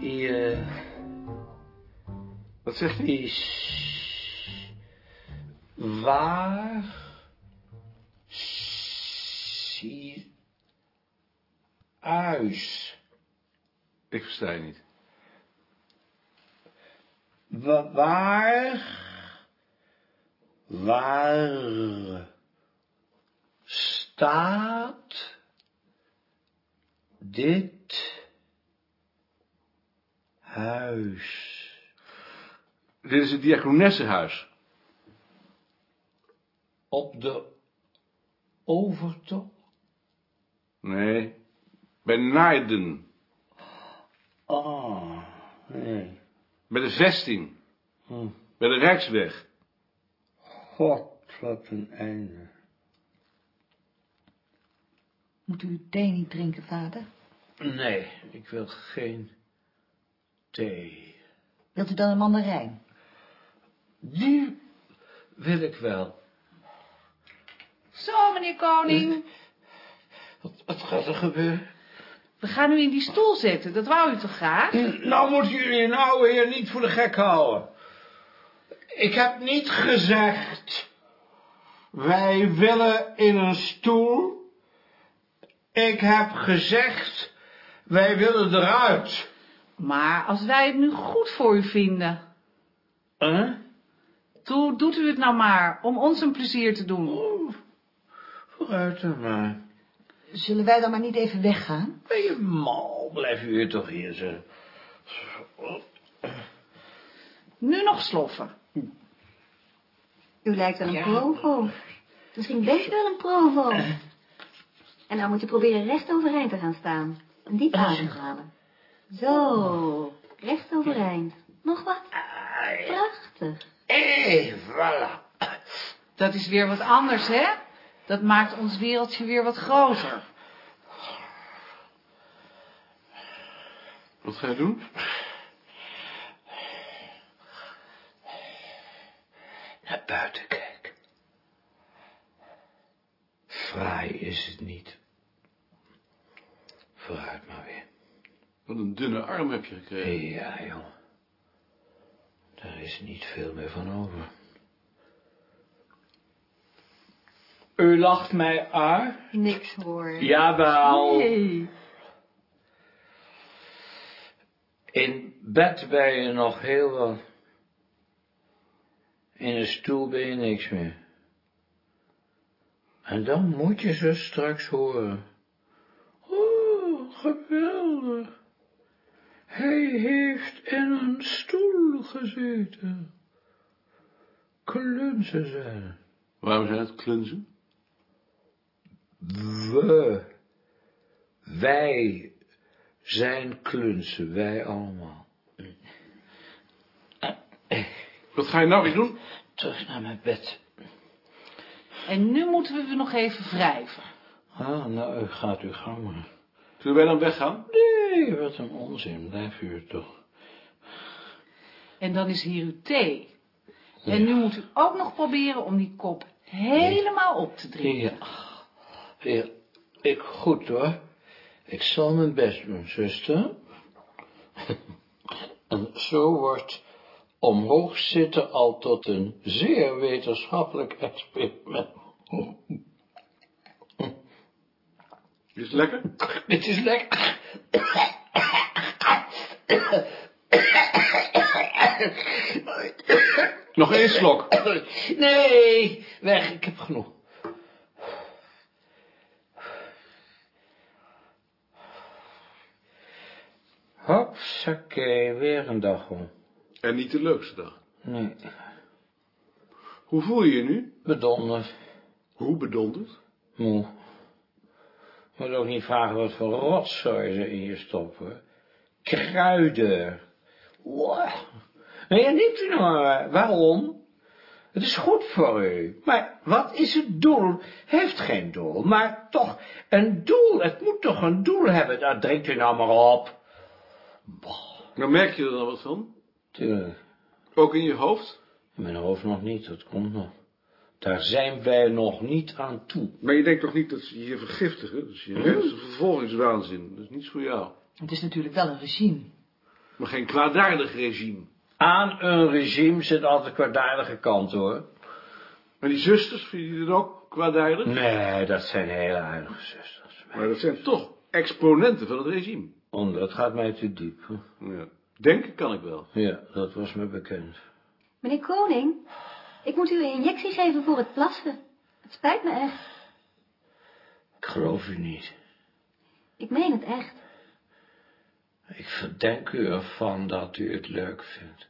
I, uh, Wat zegt hij? Waar... zie huis? Ik versta je niet. Wa waar... Waar... Staat dit huis? Dit is het diakonessenhuis. Op de overtocht? Nee, bij Naarden. Ah, nee. Bij de vesting. Hm. Bij de Rijksweg. God, wat een einde. Moet u thee niet drinken, vader? Nee, ik wil geen thee. Wilt u dan een mandarijn? Die wil ik wel. Zo, meneer Koning. Wat, wat gaat er gebeuren? We gaan u in die stoel zetten, dat wou u toch graag? Nou moeten jullie een oude heer niet voor de gek houden. Ik heb niet gezegd... Wij willen in een stoel. Ik heb gezegd... Wij willen eruit. Maar als wij het nu goed voor u vinden, Huh? toe doet u het nou maar, om ons een plezier te doen. Oeh, vooruit dan maar. Zullen wij dan maar niet even weggaan? Ben je mal? Blijf u hier toch hier zo. Nu nog sloffen. U lijkt wel een Ja. provo. Misschien best wel een provo. En nou moet je proberen recht overeind te gaan staan. En diep ademhalen. Zo, recht overeind. Nog wat? Prachtig. Eh, voilà. Dat is weer wat anders, hè? Dat maakt ons wereldje weer wat groter. Wat ga je doen? Naar buiten kijken. Fraai is het niet. Vooruit maar weer. Wat een dunne arm heb je gekregen. Ja, jongen. Daar is niet veel meer van over. U lacht mij uit? Niks hoor. Jawel. Nee. In bed ben je nog heel wat. In een stoel ben je niks meer. En dan moet je ze straks horen. Oh, geweldig. Hij heeft in een stoel gezeten. Klunzen zijn. Waarom zijn het klunzen? We. Wij zijn klunzen, wij allemaal. Wat ga je nou weer doen? Terug naar mijn bed. En nu moeten we nog even wrijven. Ah, nou, u gaat uw gang maar. Zullen wij dan weggaan? Nee, wat een onzin, blijf u toch. En dan is hier uw thee. En nu moet u ook nog proberen om die kop helemaal op te drinken. Ja, ja, ik goed hoor. Ik zal mijn best doen, zuster. En zo wordt omhoog zitten al tot een zeer wetenschappelijk experiment. Is het lekker? Dit is lekker. Nog één slok. Nee, weg, ik heb genoeg. Hopsakee, weer een dag om. En niet de leukste dag. Nee, Hoe voel je je nu? bedonderd, Hoe bedonderd? moe. Moet ook niet vragen wat voor rotzooi ze in je stoppen. Kruiden. Wow. Nee, neemt u nou maar. Waarom? Het is goed voor u. Maar wat is het doel? Heeft geen doel, maar toch een doel. Het moet toch een doel hebben. Daar drinkt u nou maar op. Nou merk je er dan wat van? Tuurlijk. Ook in je hoofd? In mijn hoofd nog niet, dat komt nog. Daar zijn wij nog niet aan toe. Maar je denkt toch niet dat ze je vergiftigen? Dat is je ergste vervolgingswaanzin. Dat is niets voor jou. Het is natuurlijk wel een regime. Maar geen kwaadaardig regime. Aan een regime zit altijd kwaadaardige kant, hoor. Maar die zusters, vind je die dan ook kwaadaardig? Nee, dat zijn hele aardige zusters. Maar dat zijn toch exponenten van het regime. Oh, dat gaat mij te diep. Ja. Denken kan ik wel. Ja, dat was me bekend. Meneer Koning, ik moet u een injectie geven voor het plassen. Het spijt me echt. Ik geloof u niet. Ik meen het echt. Ik verdenk u ervan dat u het leuk vindt.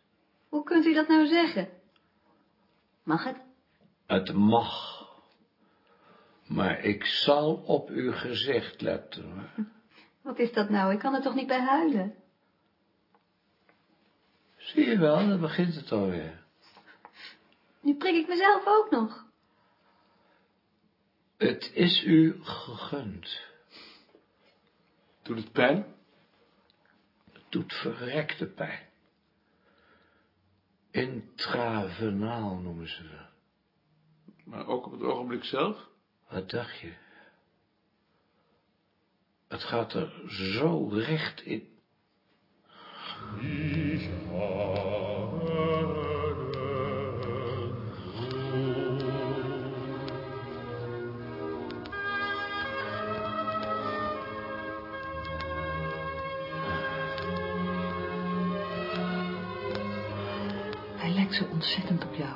Hoe kunt u dat nou zeggen? Mag het? Het mag. Maar ik zal op uw gezicht letten. hoor. Wat is dat nou? Ik kan er toch niet bij huilen? Zie je wel, dan begint het alweer. Nu prik ik mezelf ook nog. Het is u gegund. Doet het pijn? Het doet verrekte pijn. Intravenaal noemen ze dat. Maar ook op het ogenblik zelf? Wat dacht je? Het gaat er zo recht in. Zo ontzettend op jou.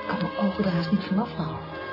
Ik kan mijn ogen er haast niet vanaf houden.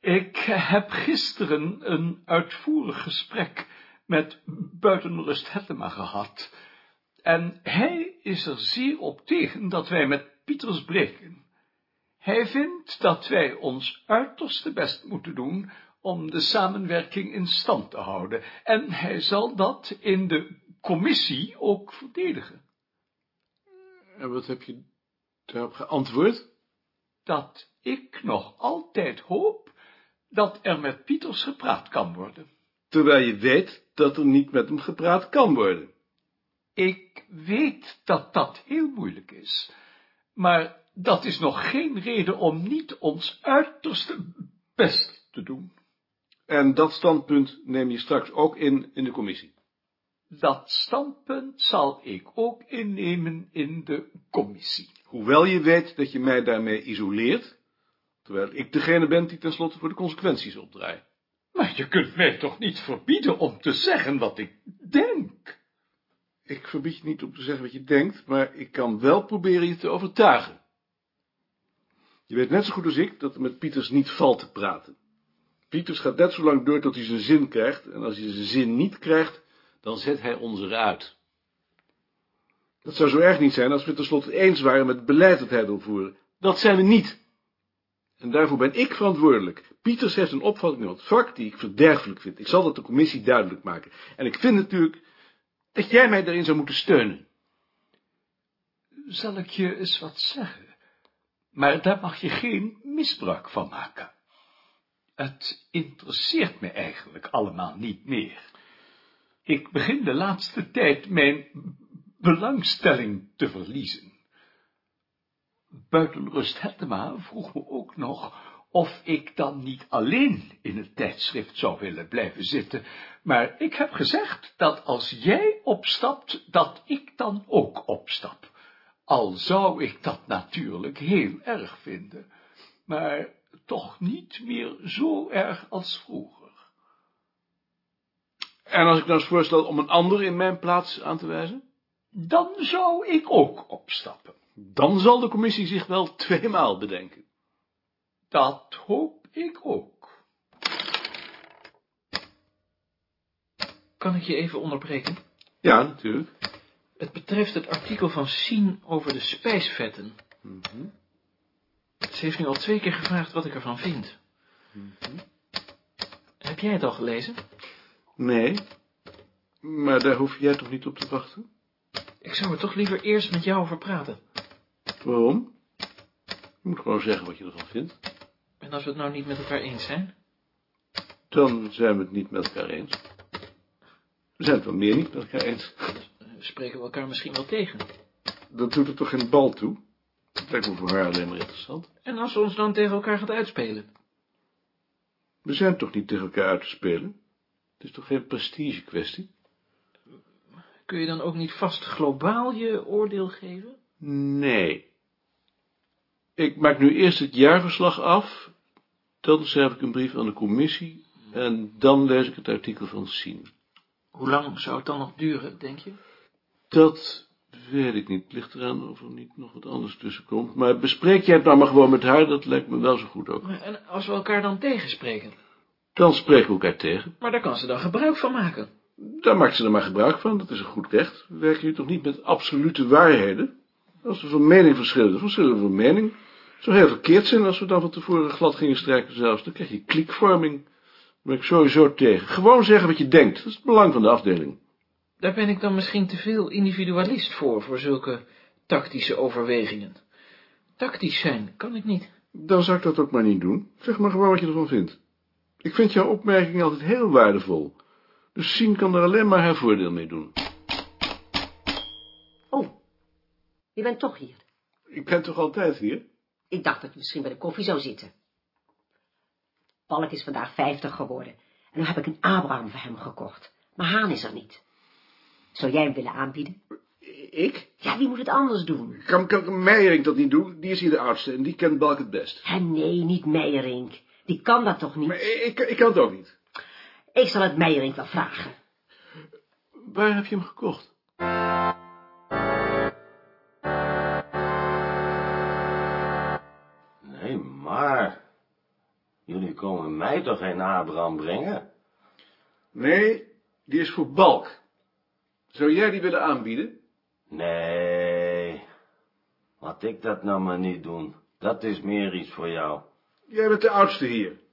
Ik heb gisteren een uitvoerig gesprek met buitenrust Hettema gehad. En hij is er zeer op tegen dat wij met Pieters breken. Hij vindt dat wij ons uiterste best moeten doen om de samenwerking in stand te houden. En hij zal dat in de commissie ook verdedigen. En wat heb je daarop geantwoord? Dat ik nog altijd hoop dat er met Pieters gepraat kan worden. Terwijl je weet dat er niet met hem gepraat kan worden. Ik weet dat dat heel moeilijk is, maar dat is nog geen reden om niet ons uiterste best te doen. En dat standpunt neem je straks ook in in de commissie. Dat standpunt zal ik ook innemen in de commissie. Hoewel je weet dat je mij daarmee isoleert, terwijl ik degene ben die tenslotte voor de consequenties opdraait. Maar je kunt mij toch niet verbieden om te zeggen wat ik denk? Ik verbied je niet om te zeggen wat je denkt, maar ik kan wel proberen je te overtuigen. Je weet net zo goed als ik dat er met Pieters niet valt te praten. Pieters gaat net zo lang door tot hij zijn zin krijgt, en als hij zijn zin niet krijgt, dan zet hij ons eruit. Dat zou zo erg niet zijn als we het tenslotte eens waren met het beleid dat hij wil voeren. Dat zijn we niet. En daarvoor ben ik verantwoordelijk. Pieters heeft een opvatting in het vak die ik verderfelijk vind. Ik zal dat de commissie duidelijk maken. En ik vind natuurlijk dat jij mij daarin zou moeten steunen. Zal ik je eens wat zeggen? Maar daar mag je geen misbruik van maken. Het interesseert me eigenlijk allemaal niet meer. Ik begin de laatste tijd mijn belangstelling te verliezen. Buitenrust Hettema vroeg me ook nog of ik dan niet alleen in het tijdschrift zou willen blijven zitten, maar ik heb gezegd dat als jij opstapt, dat ik dan ook opstap. Al zou ik dat natuurlijk heel erg vinden, maar toch niet meer zo erg als vroeger. En als ik nou eens voorstel om een ander in mijn plaats aan te wijzen? Dan zou ik ook opstappen. Dan zal de commissie zich wel tweemaal bedenken. Dat hoop ik ook. Kan ik je even onderbreken? Ja, natuurlijk. Het betreft het artikel van Sien over de spijsvetten. Ze heeft nu al twee keer gevraagd wat ik ervan vind. Heb jij het al gelezen? Nee, Maar daar hoef jij toch niet op te wachten? Ik zou er toch liever eerst met jou over praten. Waarom? Je moet gewoon zeggen wat je ervan vindt. En als we het nou niet met elkaar eens zijn? Dan zijn we het niet met elkaar eens. We zijn het wel meer niet met elkaar eens. Spreken we elkaar misschien wel tegen. Dat doet er toch geen bal toe? Dat lijkt me voor haar alleen maar interessant. En als we ons dan tegen elkaar gaat uitspelen? We zijn toch niet tegen elkaar uit te spelen? Het is toch geen prestige kwestie? Kun je dan ook niet vast globaal je oordeel geven? Nee. Ik maak nu eerst het jaarverslag af, dan schrijf ik een brief aan de commissie en dan lees ik het artikel van Sien. Hoe lang zou het dan nog duren, denk je? Dat weet ik niet. Het ligt eraan of er niet nog wat anders tussen komt. Maar bespreek jij het nou maar gewoon met haar, dat lijkt me wel zo goed ook. Maar En als we elkaar dan tegenspreken? Dan spreken we elkaar tegen. Maar daar kan ze dan gebruik van maken. Daar maakt ze er maar gebruik van, dat is een goed recht. We werken hier toch niet met absolute waarheden? Als we van mening verschillen, dan verschillen we van mening. Het zou heel verkeerd zijn als we dan van tevoren glad gingen strijken zelfs. Dan krijg je klikvorming. Daar ben ik sowieso tegen. Gewoon zeggen wat je denkt, dat is het belang van de afdeling. Daar ben ik dan misschien te veel individualist voor, voor zulke tactische overwegingen. Tactisch zijn kan ik niet. Dan zou ik dat ook maar niet doen. Zeg maar gewoon wat je ervan vindt. Ik vind jouw opmerking altijd heel waardevol. Dus Sien kan er alleen maar haar voordeel mee doen. Oh, je bent toch hier. Ik ben toch altijd hier? Ik dacht dat je misschien bij de koffie zou zitten. Balk is vandaag vijftig geworden. En nu heb ik een Abraham voor hem gekocht. Maar Haan is er niet. Zou jij hem willen aanbieden? Ik? Ja, wie moet het anders doen? Kan, kan Meijering dat niet doen? Die is hier de oudste en die kent Balk het best. Nee, niet Meijerink. Die kan dat toch niet? Maar ik, ik kan het ook niet. Ik zal het Meijerink wel vragen. Waar heb je hem gekocht? Nee, maar... Jullie komen mij toch geen Abraham brengen? Nee, die is voor Balk. Zou jij die willen aanbieden? Nee. Laat ik dat nou maar niet doen. Dat is meer iets voor jou. Jij bent de oudste hier.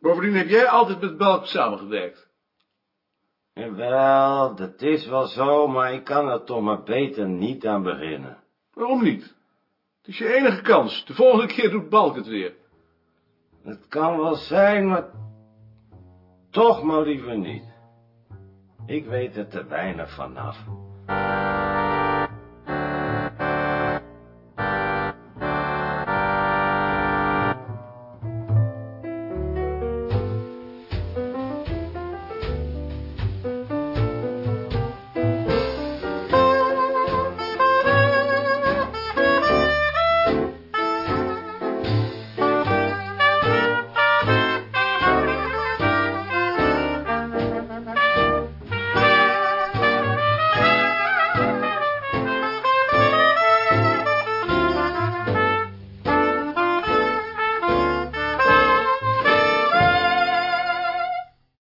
Bovendien heb jij altijd met Balk samengewerkt. Wel, dat is wel zo, maar ik kan er toch maar beter niet aan beginnen. Waarom niet? Het is je enige kans. De volgende keer doet Balk het weer. Het kan wel zijn, maar toch maar liever niet. Ik weet er te weinig vanaf.